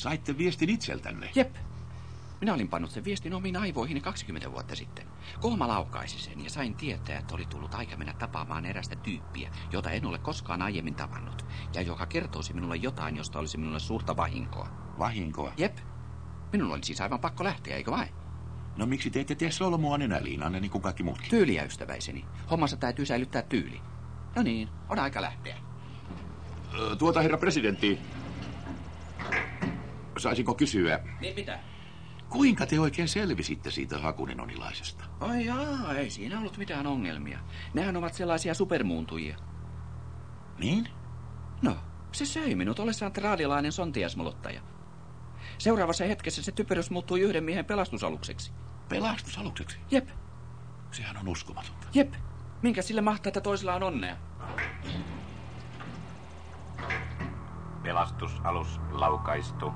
Saitte viestin itseltänne? Jep. Minä olin pannut sen viestin omiin aivoihini 20 vuotta sitten. Kohma laukaisi sen ja sain tietää, että oli tullut aika mennä tapaamaan erästä tyyppiä, jota en ole koskaan aiemmin tavannut. Ja joka kertoisi minulle jotain, josta olisi minulle suurta vahinkoa. Vahinkoa? Jep. Minulla oli siis aivan pakko lähteä, eikö vain? No miksi te ette tee solmua nenäliinanne niin kuin kaikki muutkin? Tyyliä, ystäväiseni. Hommassa täytyy säilyttää tyyli. No niin, on aika lähteä. Tuota, herra presidentti. Saisinko kysyä? Niin mitä? Kuinka te oikein selvisitte siitä hakunenonilaisesta? Ai jaa, ei siinä ollut mitään ongelmia. Nehän ovat sellaisia supermuuntujia. Niin? No, se söi minut ollessaan traadilainen sontiasmolottaja. Seuraavassa hetkessä se typerys muuttui yhden miehen pelastusalukseksi. Pelastusalukseksi? Jep. Sehän on uskomatonta. Jep. Minkä sille mahtaa, että toisella on onnea? Pelastusalus laukaistu.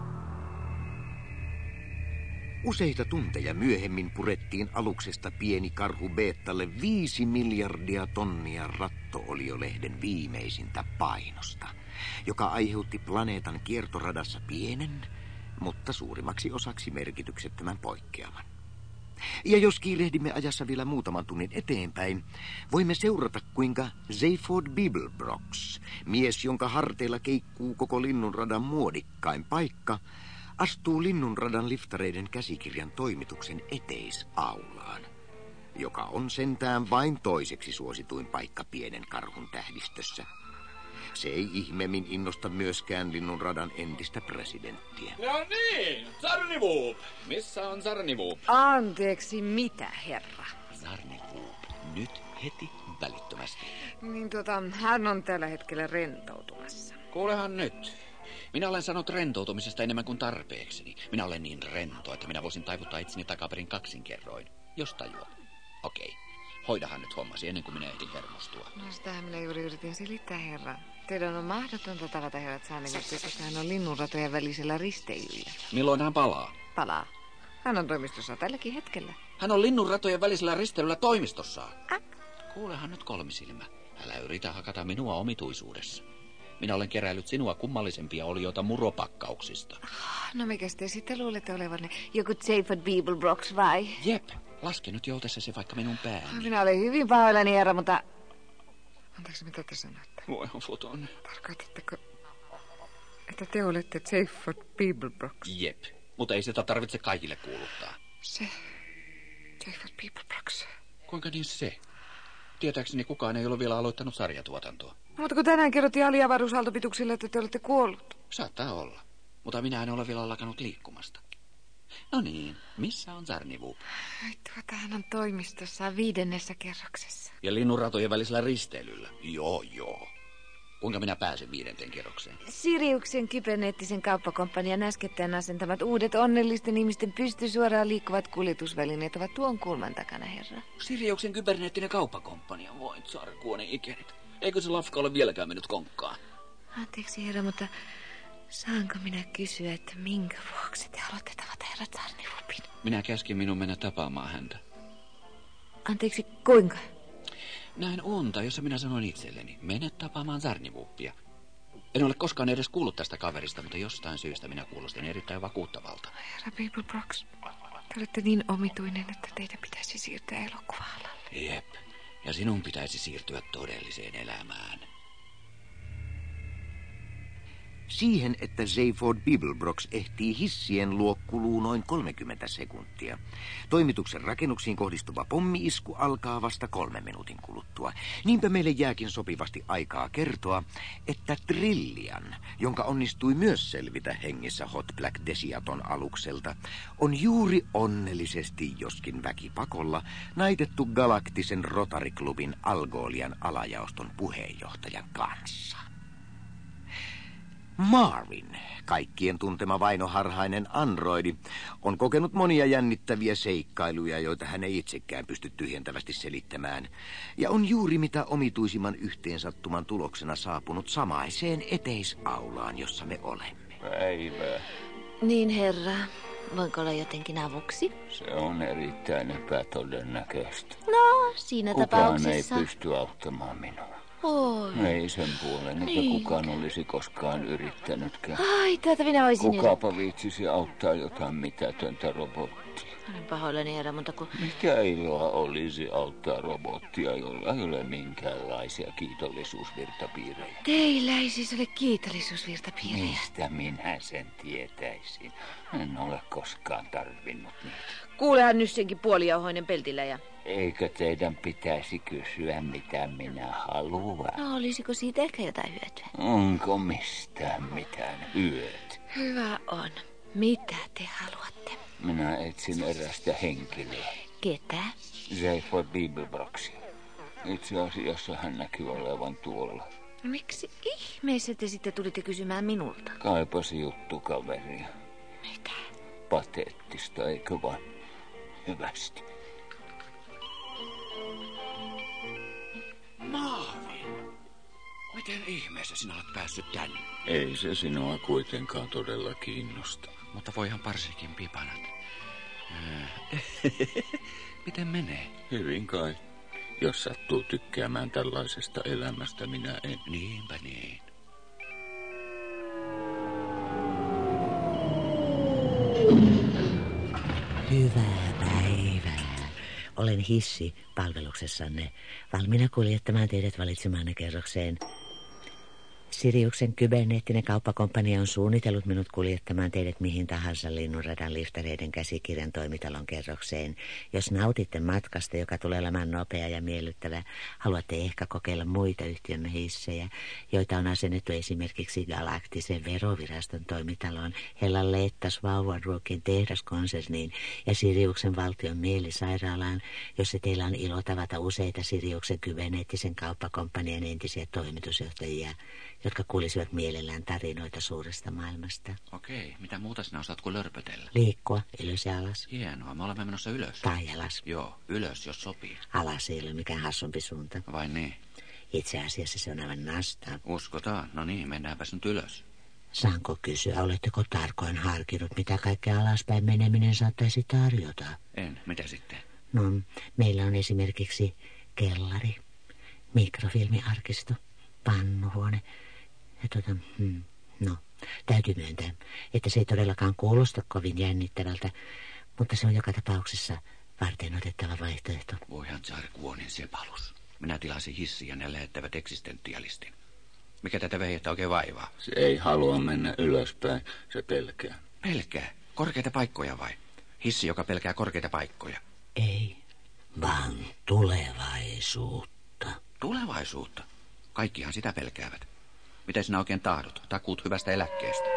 Useita tunteja myöhemmin purettiin aluksesta pieni karhu Beettalle viisi miljardia tonnia rattooliolehden viimeisintä painosta, joka aiheutti planeetan kiertoradassa pienen, mutta suurimmaksi osaksi merkityksettömän poikkeaman. Ja jos kiirehdimme ajassa vielä muutaman tunnin eteenpäin, voimme seurata kuinka Zayford Bibelbrox, mies jonka harteilla keikkuu koko linnunradan muodikkain paikka, astuu linnunradan liftareiden käsikirjan toimituksen eteisaulaan, joka on sentään vain toiseksi suosituin paikka pienen karhun tähdistössä. Se ei ihmeemmin innosta myöskään linnunradan entistä presidenttiä. No niin, Zarnivuup. Missä on Zarnivuup? Anteeksi, mitä, herra? Zarnivuup, nyt heti välittömästi. Niin tota, hän on tällä hetkellä rentoutumassa. Kuulehan nyt. Minä olen sanonut rentoutumisesta enemmän kuin tarpeekseni. Minä olen niin rento, että minä voisin taivuttaa itseni takaperin kaksinkerroin, jos tajuat. Okei, hoidahan nyt hommasi ennen kuin minä ehdin hermostua. No sitähän minä juuri yritin selittää, herra. Teidän on mahdotonta tavata herrat Saanevitsi, koska hän on linnunratojen välisellä risteilyllä. Milloin hän palaa? Palaa. Hän on toimistossa tälläkin hetkellä. Hän on linnunratojen välisellä risteilyllä toimistossa. Äh? Kuulehan nyt kolmisilmä. Älä yritä hakata minua omituisuudessa. Minä olen keräillyt sinua kummallisempia olioita muropakkauksista. No mikä te sitten luulette olevanne? Joku Zayford Beeblebrox vai? Jep, laske nyt joutessa se vaikka minun pääni. Minä olen hyvin pahoillani, herra, mutta... Anteeksi, mitä te sanotte? Voi on foton. Tarkoitatteko, että te olette Zayford Beeblebrox? Jep, mutta ei sitä tarvitse kaikille kuuluttaa. Se. Zayford Beeblebrox. Kuinka niin se? Tietääkseni kukaan ei ole vielä aloittanut sarjatuotantoa. Mutta kun tänään kerrottiin aliavaruusaaltopituksille, että te olette kuollut. Saattaa olla, mutta minä en ole vielä lakannut liikkumasta. No niin, missä on Zarnivu? Tuota, hän on toimistossa viidennessä kerroksessa. Ja linnunratojen välisellä risteilyllä? Joo, joo. Kuinka minä pääsen viidenteen kerrokseen? Siriuksen kyberneettisen kauppakomppanian äskettäin asentamat uudet onnellisten ihmisten pystysuoraan liikkuvat kuljetusvälineet ovat tuon kulman takana, herra. Siriuksen kyberneettinen kauppakomppania, voi tsarkuoni ikenit. Eikö se lafka ole vieläkään mennyt konkkaan? Anteeksi, herra, mutta saanko minä kysyä, että minkä vuoksi te haluatte tavata herra Tsarnivupin? Minä käskin minun mennä tapaamaan häntä. Anteeksi, kuinka? Näin unta, jossa minä sanoin itselleni, mene tapaamaan Zarnivuppia. En ole koskaan edes kuullut tästä kaverista, mutta jostain syystä minä kuulostin erittäin vakuuttavalta. Herra Beeblebrox, te olette niin omituinen, että teidän pitäisi siirtyä elokuva-alalle. Jep, ja sinun pitäisi siirtyä todelliseen elämään. Siihen, että Zayford Bibelbrox ehtii hissien luo kuluu noin 30 sekuntia. Toimituksen rakennuksiin kohdistuva pommiisku alkaa vasta kolme minuutin kuluttua. Niinpä meille jääkin sopivasti aikaa kertoa, että Trillian, jonka onnistui myös selvitä hengissä Hot Black Desiaton alukselta, on juuri onnellisesti, joskin väkipakolla, naitettu galaktisen Rotariklubin Algolian alajaoston puheenjohtajan kanssa. Marvin, kaikkien tuntema vainoharhainen androidi, on kokenut monia jännittäviä seikkailuja, joita hän ei itsekään pysty tyhjentävästi selittämään, ja on juuri mitä omituisimman yhteensattuman tuloksena saapunut samaiseen eteisaulaan, jossa me olemme. Päivä. Niin, herra. Voinko olla jotenkin avuksi? Se on erittäin epätodennäköistä. No, siinä Kukaan tapauksessa... ei pysty auttamaan minua. Oi. Ei sen puolen, että Niin. kukaan olisi koskaan yrittänytkään. Ai, tätä minä voisin Kukapa viitsisi auttaa jotain mitätöntä robottia? Olen pahoillani, herra, mutta kun... Mikä iloa olisi auttaa robottia, jolla ei ole minkäänlaisia kiitollisuusvirtapiirejä? Teillä ei siis ole kiitollisuusvirtapiirejä. Mistä minä sen tietäisin? En ole koskaan tarvinnut niitä. Kuulehan nyt senkin puolijauhoinen peltillä ja... Eikö teidän pitäisi kysyä, mitä minä haluan? No, olisiko siitä ehkä jotain hyötyä? Onko mistään mitään hyötyä? Hyvä on. Mitä te haluatte? Minä etsin erästä henkilöä. Ketä? Zephyr Bibelbroxia. Itse asiassa hän näkyy olevan tuolla. Miksi ihmeessä te sitten tulitte kysymään minulta? Kaipasi juttukaveria. Mitä? Pateettista, eikö vaan? Hyvästi. Maavin! Miten ihmeessä sinä olet päässyt tänne? Ei se sinua kuitenkaan todella kiinnosta. Mutta voihan parsikin pipanat. Miten menee? Hyvin kai. Jos sattuu tykkäämään tällaisesta elämästä, minä en. Niinpä niin. Hyvää päivää. Olen hissi palveluksessanne, valmiina kuljettamaan teidät valitsemaanne kerrokseen. Siriuksen kyberneettinen kauppakomppania on suunnitellut minut kuljettamaan teidät mihin tahansa linnunradan liftareiden käsikirjan toimitalon kerrokseen. Jos nautitte matkasta, joka tulee olemaan nopea ja miellyttävä, haluatte ehkä kokeilla muita yhtiömme hissejä, joita on asennettu esimerkiksi Galaktisen veroviraston toimitaloon, Hellan Leettas Vauvanruokin tehdaskonserniin ja Siriuksen valtion mielisairaalaan, jossa teillä on ilo tavata useita Siriuksen kyberneettisen kauppakomppanian entisiä toimitusjohtajia, jotka kuulisivat mielellään tarinoita suuresta maailmasta. Okei, mitä muuta sinä osaat kuin lörpötellä? Liikkua ylös ja alas. Hienoa, me olemme menossa ylös. Tai alas. Joo, ylös, jos sopii. Alas ei ole mikään hassumpi suunta. Vai niin? Itse asiassa se on aivan nastaa. Uskotaan. No niin, mennäänpäs nyt ylös. Saanko kysyä, oletteko tarkoin harkinnut, mitä kaikkea alaspäin meneminen saattaisi tarjota? En, mitä sitten? No, meillä on esimerkiksi kellari, mikrofilmiarkisto, pannuhuone. Ja tota, hmm, no, täytyy myöntää, että se ei todellakaan kuulosta kovin jännittävältä, mutta se on joka tapauksessa varten otettava vaihtoehto. Voihan Tsar Kuonin sepalus. Minä tilasin hissin ja ne lähettävät eksistentialistin. Mikä tätä veijettä oikein vaivaa? Se ei halua mennä ylöspäin, se pelkää. Pelkää. Korkeita paikkoja vai? Hissi, joka pelkää korkeita paikkoja. Ei, vaan tulevaisuutta. Tulevaisuutta. Kaikkihan sitä pelkäävät. Mitä sinä oikein tahdot? Takuut hyvästä eläkkeestä.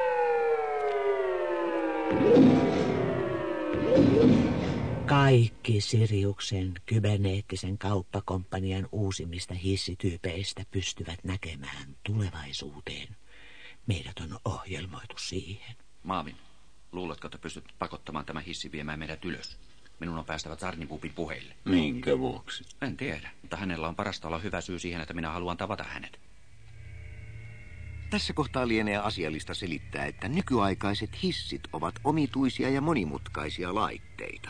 Kaikki Siriuksen kyberneettisen kauppakomppanian uusimmista hissityypeistä pystyvät näkemään tulevaisuuteen. Meidät on ohjelmoitu siihen. Maavin, luuletko, että pystyt pakottamaan tämän hissin viemään meidät ylös? Minun on päästävä Tsarnipupin puheille. Minkä vuoksi? En tiedä, mutta hänellä on parasta olla hyvä syy siihen, että minä haluan tavata hänet. Tässä kohtaa lienee asiallista selittää, että nykyaikaiset hissit ovat omituisia ja monimutkaisia laitteita.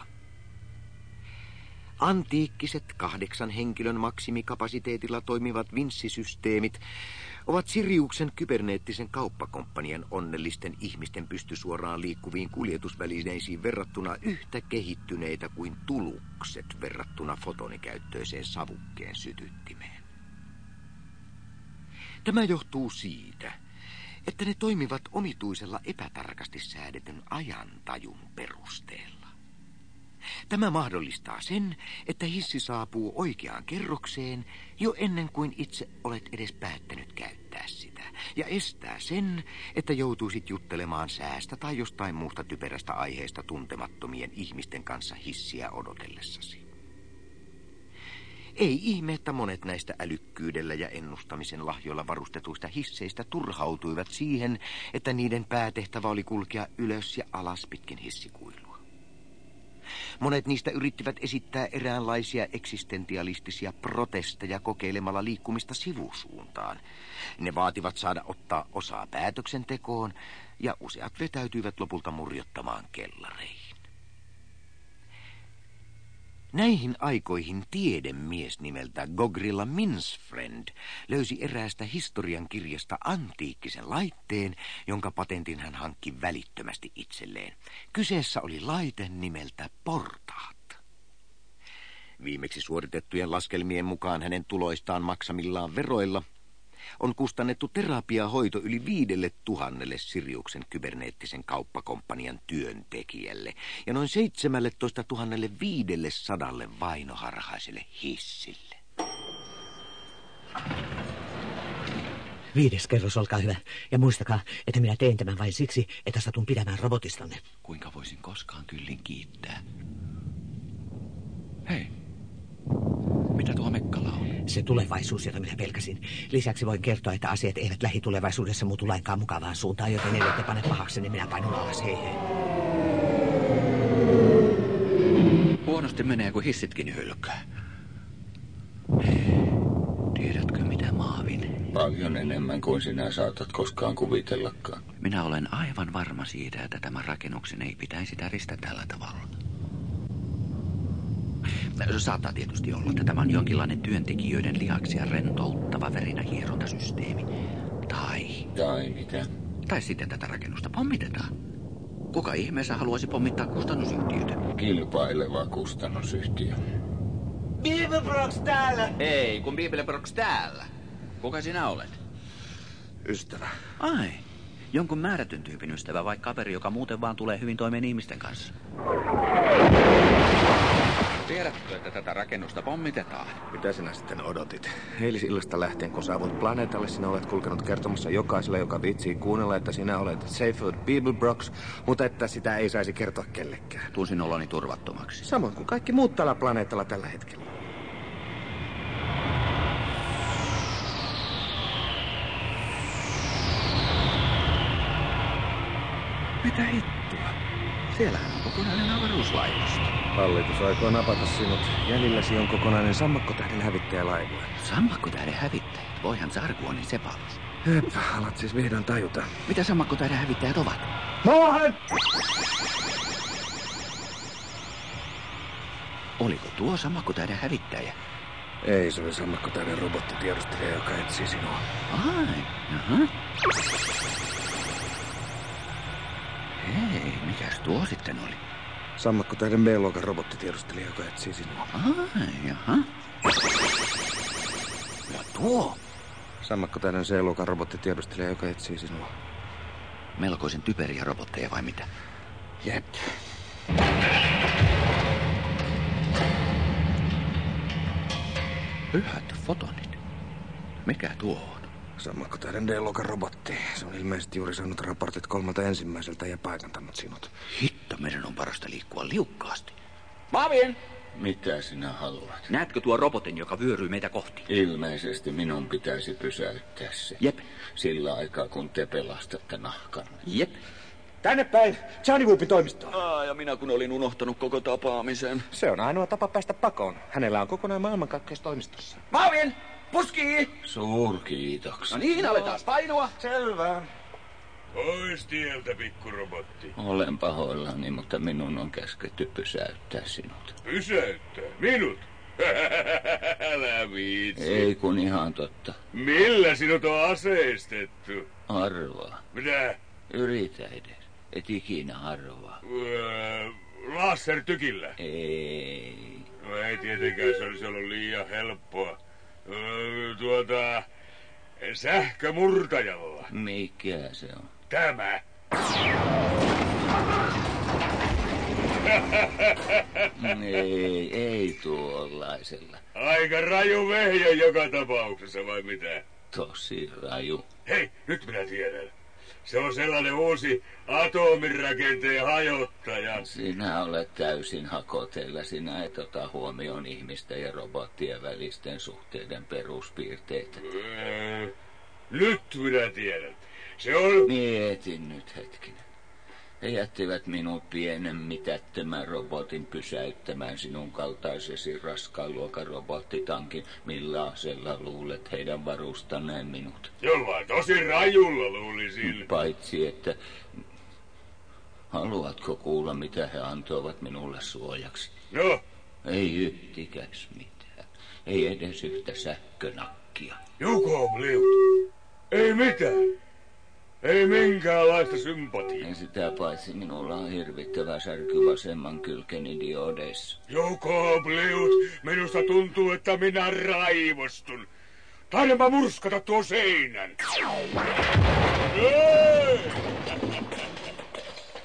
Antiikkiset kahdeksan henkilön maksimikapasiteetilla toimivat vinssisysteemit ovat Siriuksen kyberneettisen kauppakomppanian onnellisten ihmisten pystysuoraan liikkuviin kuljetusvälineisiin verrattuna yhtä kehittyneitä kuin tulukset verrattuna fotonikäyttöiseen savukkeen sytyttimeen. Tämä johtuu siitä, että ne toimivat omituisella epätarkasti säädetyn ajantajun perusteella. Tämä mahdollistaa sen, että hissi saapuu oikeaan kerrokseen jo ennen kuin itse olet edes päättänyt käyttää sitä, ja estää sen, että joutuisit juttelemaan säästä tai jostain muusta typerästä aiheesta tuntemattomien ihmisten kanssa hissiä odotellessasi. Ei ihme, että monet näistä älykkyydellä ja ennustamisen lahjoilla varustetuista hisseistä turhautuivat siihen, että niiden päätehtävä oli kulkea ylös ja alas pitkin hissikuilua. Monet niistä yrittivät esittää eräänlaisia eksistentialistisia protesteja kokeilemalla liikkumista sivusuuntaan. Ne vaativat saada ottaa osaa päätöksentekoon ja useat vetäytyivät lopulta murjottamaan kellareihin. Näihin aikoihin tiedemies nimeltä Gogrilla Minsfriend löysi eräästä historian kirjasta antiikkisen laitteen, jonka patentin hän hankki välittömästi itselleen. Kyseessä oli laite nimeltä portaat. Viimeksi suoritettujen laskelmien mukaan hänen tuloistaan maksamillaan veroilla on kustannettu terapiahoito yli viidelle tuhannelle Siriuksen kyberneettisen kauppakomppanian työntekijälle ja noin 17 500 vainoharhaiselle hissille. Viides kerros, olkaa hyvä. Ja muistakaa, että minä teen tämän vain siksi, että satun pidämään robotistanne. Kuinka voisin koskaan kyllin kiittää? Hei, mitä tuo Mekkala on? Se tulevaisuus, jota minä pelkäsin. Lisäksi voin kertoa, että asiat eivät lähitulevaisuudessa muutu lainkaan mukavaan suuntaan, joten ellette pane pahaksi, niin minä painun alas. Hei hei. Huonosti menee, kun hissitkin hylkää. Tiedätkö mitä, Maavin? Paljon enemmän kuin sinä saatat koskaan kuvitellakaan. Minä olen aivan varma siitä, että tämän rakennuksen ei pitäisi täristä tällä tavalla. Saattaa tietysti olla, että tämä on jonkinlainen työntekijöiden lihaksia rentouttava verinähierontasysteemi. Tai... Tai mitä? Tai sitten tätä rakennusta pommitetaan. Kuka ihmeessä haluaisi pommittaa kustannusyhtiötä? Kilpaileva kustannusyhtiö. Beaverbrox täällä! Ei, kun Bibelbrox täällä. Kuka sinä olet? Ystävä. Ai, jonkun määrätyn tyypin ystävä vai kaveri, joka muuten vaan tulee hyvin toimeen ihmisten kanssa? Tiedätkö, että tätä rakennusta pommitetaan? Mitä sinä sitten odotit? Eilisillasta lähtien, kun saavut planeetalle, sinä olet kulkenut kertomassa jokaiselle, joka viitsii kuunnella, että sinä olet Seyford Beeblebrox, mutta että sitä ei saisi kertoa kellekään. Tunsin oloni turvattomaksi. Samoin kuin kaikki muut tällä planeetalla tällä hetkellä. Mitä hittoa? Siellähän on kokonainen avaruuslaivasto. Hallitus aikoo napata sinut. Jäljilläsi on kokonainen sammakkotähden hävittäjälaiva. Sammakkotähden hävittäjät. Voihan Sarkuonin sepalus. Jep, alat siis vihdoin tajuta. Mitä sammakkotähden hävittäjät ovat? Maahan! Oliko tuo sammakkotähden hävittäjä? Ei, se oli sammakkotähden robottitiedustelija, joka etsii sinua. Ai, jaha. Hei, mikäs tuo sitten oli? Sammakkotähden B-luokan robottitiedustelija, joka etsii sinua. Ai, jaha. Ja tuo? Sammakkotähden C-luokan robottitiedustelija, joka etsii sinua. Melkoisen typeriä robotteja vai mitä? Jep. Pyhät fotonit. Mikä tuo on? Sammakkotähden D-luokan robotti. Se on ilmeisesti juuri saanut raportit kolmalta ensimmäiseltä ja paikantanut sinut. Hitto, meidän on parasta liikkua liukkaasti. Mavin! Mitä sinä haluat? Näetkö tuo robotin, joka vyöryy meitä kohti? Ilmeisesti minun pitäisi pysäyttää se. Jep. Sillä aikaa, kun te pelastatte nahkan. Jep. Tänne päin! Johnny Whoopin toimistoon. Aa, ja minä kun olin unohtanut koko tapaamisen. Se on ainoa tapa päästä pakoon. Hänellä on kokonaan maailmankaikkeus toimistossa. Maavin! Puski! Suurkiitoksia. No niin, aletaan painoa. Selvä. Pois tieltä, pikkurobotti. Olen pahoillani, mutta minun on käsketty pysäyttää sinut. Pysäyttää. Minut? Älä viitsi. Ei kun ihan totta. Millä sinut on aseistettu? Arvaa. Mitä? Yritä edes. Et ikinä arvaa. Öö, lasertykillä? Ei. No ei tietenkään, se olisi ollut liian helppoa. Öö, tuota, sähkömurtajalla. Mikä se on? Tämä. Ei, ei tuollaisella. Aika raju vehje joka tapauksessa, vai mitä? Tosi raju. Hei, nyt minä tiedän. Se on sellainen uusi atomirakenteen hajottaja. Sinä olet täysin hakoteilla. Sinä et ota huomioon ihmisten ja robottien välisten suhteiden peruspiirteitä. Öö, nyt minä tiedän. Se on... Mietin nyt hetkinen. He jättivät minut pienen mitättömän robotin pysäyttämään sinun kaltaisesi raskaan luokan robottitankin. Millä aseella luulet heidän varustaneen minut? Jollain tosi rajulla luulisin. Paitsi, että... Haluatko kuulla, mitä he antoivat minulle suojaksi? No, Ei yhtikäs mitään. Ei edes yhtä sähkönakkia. Juko, Bliut. Ei mitään. Ei minkäänlaista sympatiaa. Sitä paitsi minulla on hirvittävä särky vasemman kylkeni diodeissa. Joko, Bliut, minusta tuntuu, että minä raivostun. Taidanpa murskata tuo seinän. Ei!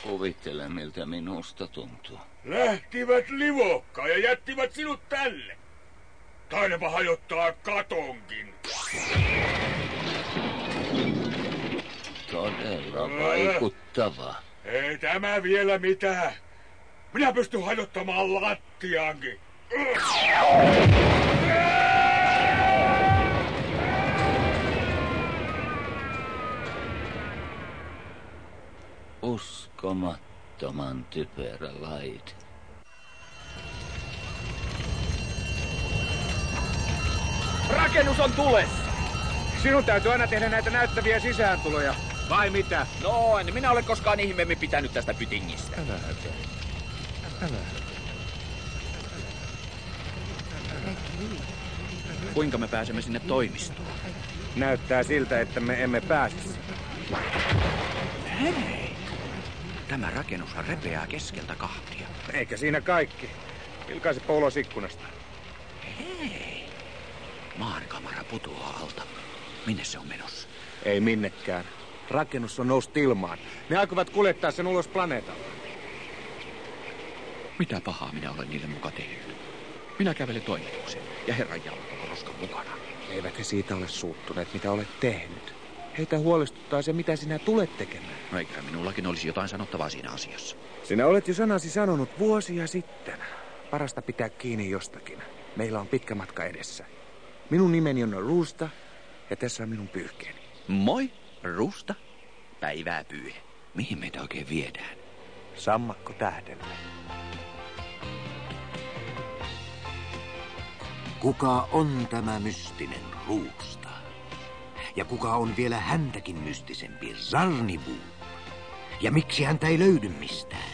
Kuvittele, miltä minusta tuntuu. Lähtivät livokkaan ja jättivät sinut tänne. Taidanpa hajottaa katonkin. Todella vaikuttava. Ei tämä vielä mitään. Minä pystyn hajottamaan lattiankin. Uskomattoman typerä laite. Rakennus on tulessa! Sinun täytyy aina tehdä näitä näyttäviä sisääntuloja. Vai mitä? No, en minä ole koskaan ihmeemmin pitänyt tästä pytingistä. Älä häpeä. Älä Kuinka me pääsemme sinne toimistoon? Näyttää siltä, että me emme pääse Hei! Tämä rakennushan repeää keskeltä kahtia. Eikä siinä kaikki. Vilkaise ulos ikkunasta. Hei! Maankamara putoaa alta. Minne se on menossa? Ei minnekään. Rakennus on noussut ilmaan. Ne aikovat kuljettaa sen ulos planeetalta. Mitä pahaa minä olen niille muka tehnyt? Minä kävelen toimitukseen ja herran jalkava roskan mukana. Eivät he siitä ole suuttuneet, mitä olet tehnyt. Heitä huolestuttaa se, mitä sinä tulet tekemään. No eikä minullakin olisi jotain sanottavaa siinä asiassa. Sinä olet jo sanasi sanonut vuosia sitten. Parasta pitää kiinni jostakin. Meillä on pitkä matka edessä. Minun nimeni on Ruusta ja tässä on minun pyyhkeeni. Moi, Rusta. Päivää pyyhe. Mihin meitä oikein viedään? Sammakko tähdelle. Kuka on tämä mystinen ruusta? Ja kuka on vielä häntäkin mystisempi Zarnivu? Ja miksi häntä ei löydy mistään?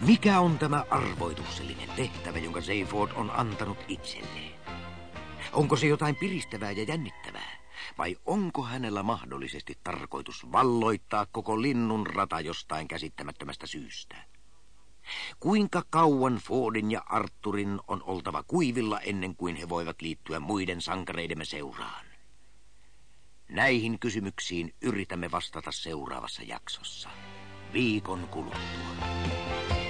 Mikä on tämä arvoituksellinen tehtävä, jonka Zayford on antanut itselleen? Onko se jotain piristävää ja jännittävää? Vai onko hänellä mahdollisesti tarkoitus valloittaa koko linnun rata jostain käsittämättömästä syystä? Kuinka kauan Fordin ja Arturin on oltava kuivilla ennen kuin he voivat liittyä muiden sankareidemme seuraan? Näihin kysymyksiin yritämme vastata seuraavassa jaksossa. Viikon kuluttua.